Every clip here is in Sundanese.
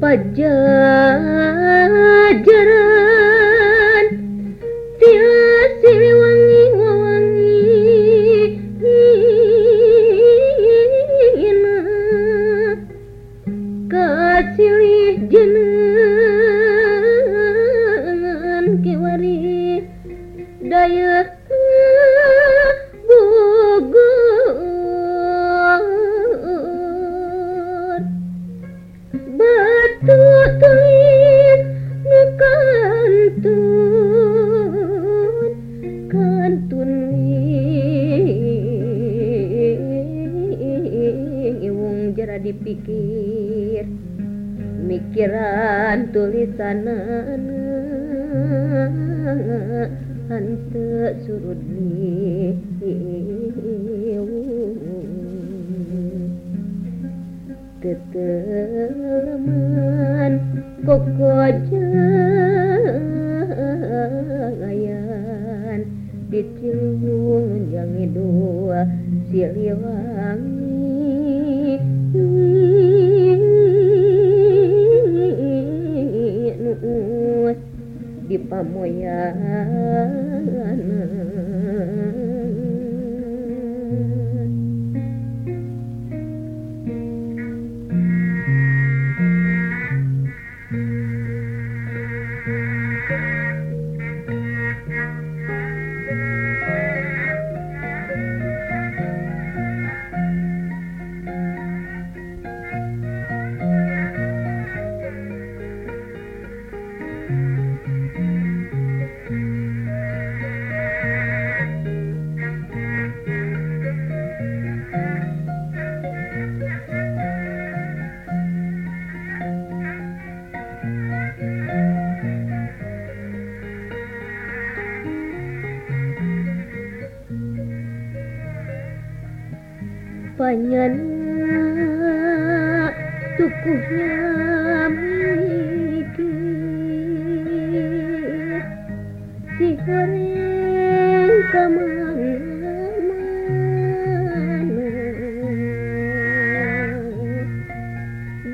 pajajaran. Tias siliwangi ngawangi kasilih jeneng pikiran tulisan hante surut keteleman kokojayan dicilung jangi dua siliwangi. pamoyana banyak tukuhnya miki si hari kemana-mana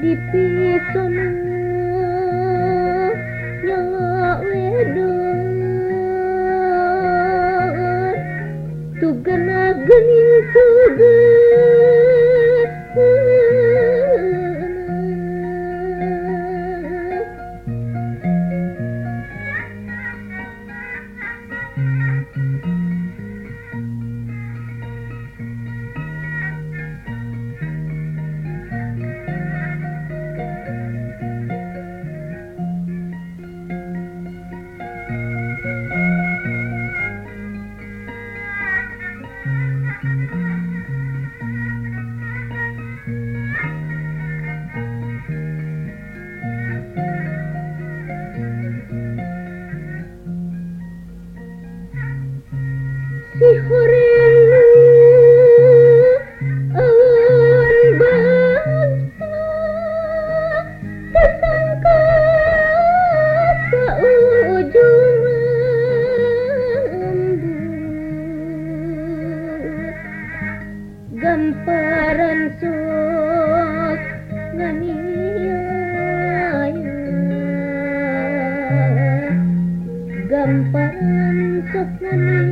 di pisau Tu gana geni Sampan sukna